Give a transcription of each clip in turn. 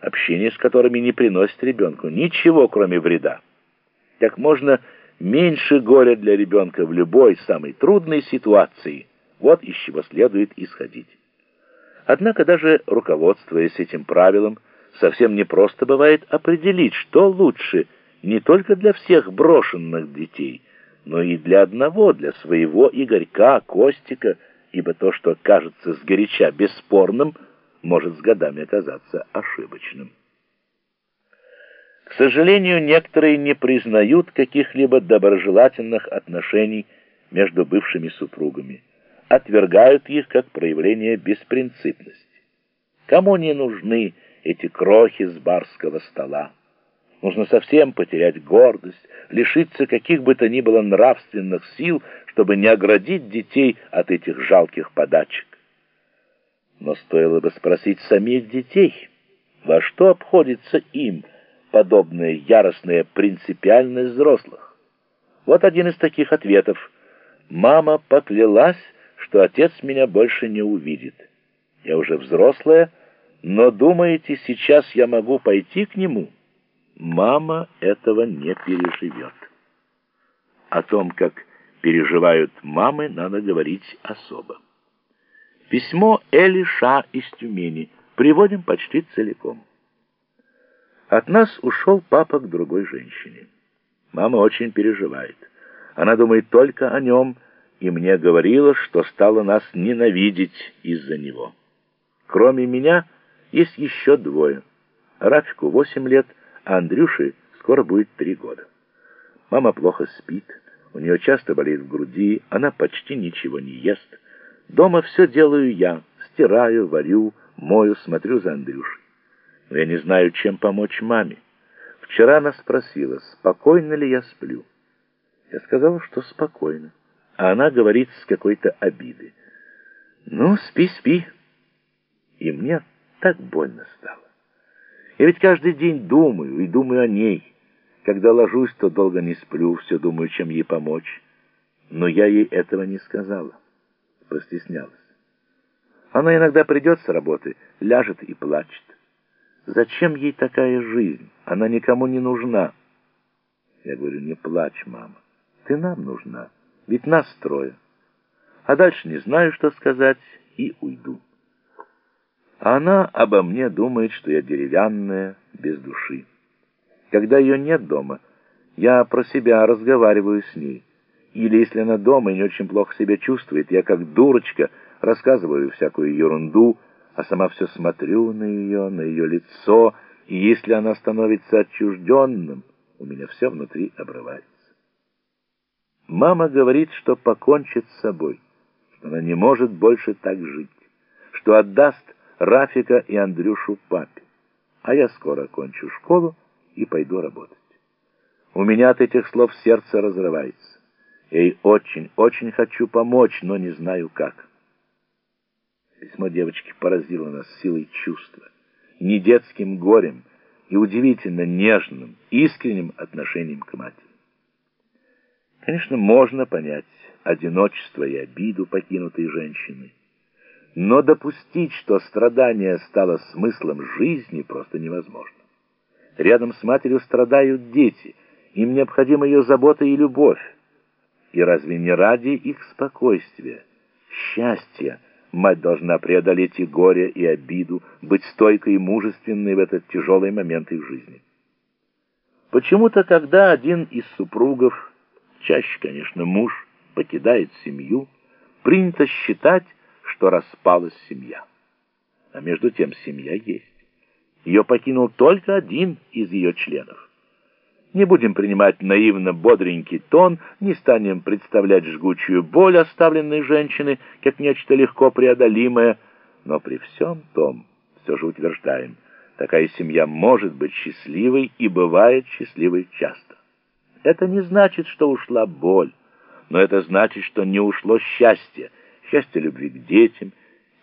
общение с которыми не приносит ребенку ничего, кроме вреда. Как можно меньше горя для ребенка в любой самой трудной ситуации. Вот из чего следует исходить. Однако даже руководствуясь этим правилом, совсем непросто бывает определить, что лучше не только для всех брошенных детей, но и для одного, для своего Игорька, Костика, ибо то, что кажется сгоряча бесспорным, может с годами оказаться ошибочным. К сожалению, некоторые не признают каких-либо доброжелательных отношений между бывшими супругами, отвергают их как проявление беспринципности. Кому не нужны эти крохи с барского стола? Нужно совсем потерять гордость, лишиться каких бы то ни было нравственных сил, чтобы не оградить детей от этих жалких подачек. Но стоило бы спросить самих детей, во что обходится им подобная яростная принципиальность взрослых. Вот один из таких ответов. «Мама поклялась, что отец меня больше не увидит. Я уже взрослая, но думаете, сейчас я могу пойти к нему?» Мама этого не переживет. О том, как переживают мамы, надо говорить особо. Письмо Эли Ша из Тюмени. Приводим почти целиком. От нас ушел папа к другой женщине. Мама очень переживает. Она думает только о нем, и мне говорила, что стала нас ненавидеть из-за него. Кроме меня есть еще двое. Рафику восемь лет, а Андрюше скоро будет три года. Мама плохо спит, у нее часто болит в груди, она почти ничего не ест. Дома все делаю я, стираю, варю, мою, смотрю за Андрюшей. Но я не знаю, чем помочь маме. Вчера она спросила, спокойно ли я сплю. Я сказала, что спокойно. А она говорит с какой-то обидой. «Ну, спи, спи». И мне так больно стало. Я ведь каждый день думаю и думаю о ней. Когда ложусь, то долго не сплю, все думаю, чем ей помочь. Но я ей этого не сказала. Постеснялась. Она иногда придет с работы, ляжет и плачет. Зачем ей такая жизнь? Она никому не нужна. Я говорю, не плачь, мама. Ты нам нужна, ведь нас трое. А дальше не знаю, что сказать, и уйду. А она обо мне думает, что я деревянная, без души. Когда ее нет дома, я про себя разговариваю с ней. Или если она дома и не очень плохо себя чувствует, я как дурочка рассказываю всякую ерунду, а сама все смотрю на ее, на ее лицо, и если она становится отчужденным, у меня все внутри обрывается. Мама говорит, что покончит с собой, что она не может больше так жить, что отдаст Рафика и Андрюшу папе. А я скоро кончу школу и пойду работать. У меня от этих слов сердце разрывается. Ей очень, очень хочу помочь, но не знаю как. Письмо девочки поразило нас силой чувства, не детским горем и удивительно нежным, искренним отношением к матери. Конечно, можно понять одиночество и обиду покинутой женщины, но допустить, что страдание стало смыслом жизни, просто невозможно. Рядом с матерью страдают дети, им необходима ее забота и любовь. И разве не ради их спокойствия, счастья, мать должна преодолеть и горе, и обиду, быть стойкой и мужественной в этот тяжелый момент их жизни? Почему-то, когда один из супругов, чаще, конечно, муж, покидает семью, принято считать, что распалась семья. А между тем семья есть. Ее покинул только один из ее членов. Не будем принимать наивно бодренький тон, не станем представлять жгучую боль оставленной женщины как нечто легко преодолимое, но при всем том все же утверждаем, такая семья может быть счастливой и бывает счастливой часто. Это не значит, что ушла боль, но это значит, что не ушло счастье, счастье любви к детям,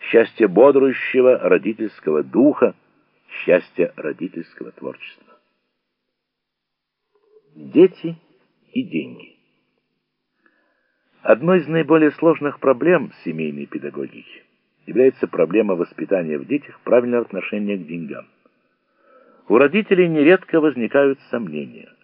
счастье бодрущего родительского духа, счастье родительского творчества. Дети и деньги. Одной из наиболее сложных проблем семейной педагогики является проблема воспитания в детях правильного отношения к деньгам. У родителей нередко возникают сомнения –